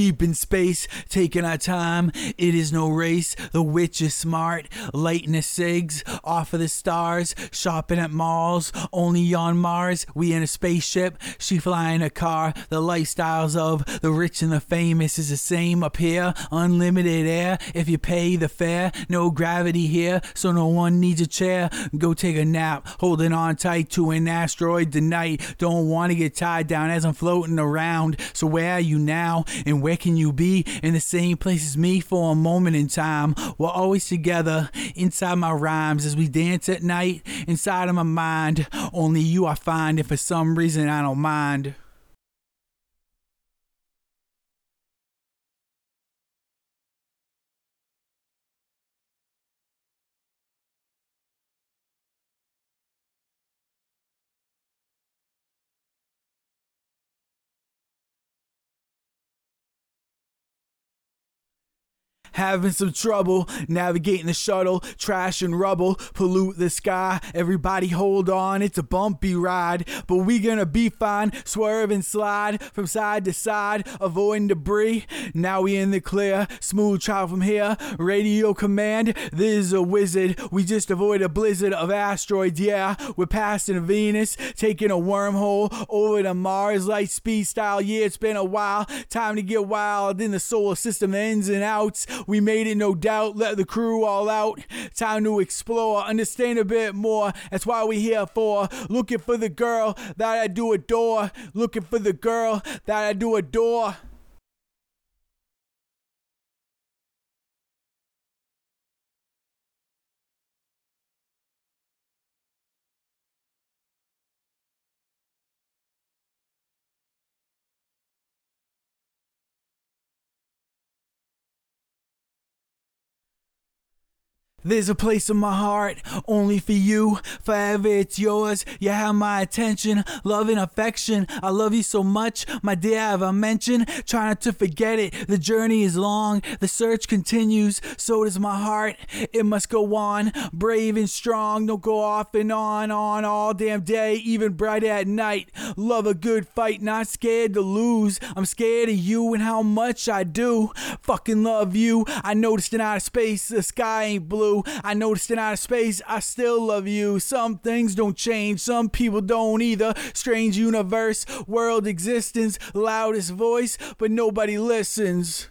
deep in space, taking our time. It is no race. The witch is smart, lighting the cigs off of the stars, shopping at malls. Only on Mars, we in a spaceship. She flying a car. The lifestyles of the rich and the famous is the same up here. Unlimited air if you pay the fare. No gravity here, so no one needs a chair. Go take a nap, holding on tight to an asteroid tonight. Don't want to get tied down as I'm floating around. So where are you now? And where can you be? In the same place as me for a moment in time. We're always together inside my rhymes as we dance at night inside of my mind. Only you I find, and for some reason I don't mind. Having some trouble navigating the shuttle, trash and rubble pollute the sky. Everybody hold on, it's a bumpy ride, but we gonna be fine. Swerve and slide from side to side, avoiding debris. Now we in the clear, smooth travel from here. Radio command, this is a wizard. We just avoid a blizzard of asteroids. Yeah, we're passing Venus, taking a wormhole over to Mars, light speed style. Yeah, it's been a while. Time to get wild in the solar system, the ins and outs. We made it, no doubt. Let the crew all out. Time to explore, understand a bit more. That's why we here for. Looking for the girl that I do adore. Looking for the girl that I do adore. There's a place in my heart only for you. Forever it's yours. You have my attention, love and affection. I love you so much, my dear. Have I mentioned? Try not to forget it. The journey is long. The search continues. So does my heart. It must go on. Brave and strong. Don't go off and on, on all damn day, even bright at night. Love a good fight. Not scared to lose. I'm scared of you and how much I do. Fucking love you. I noticed in outer space the sky ain't blue. I noticed in outer space, I still love you. Some things don't change, some people don't either. Strange universe, world existence, loudest voice, but nobody listens.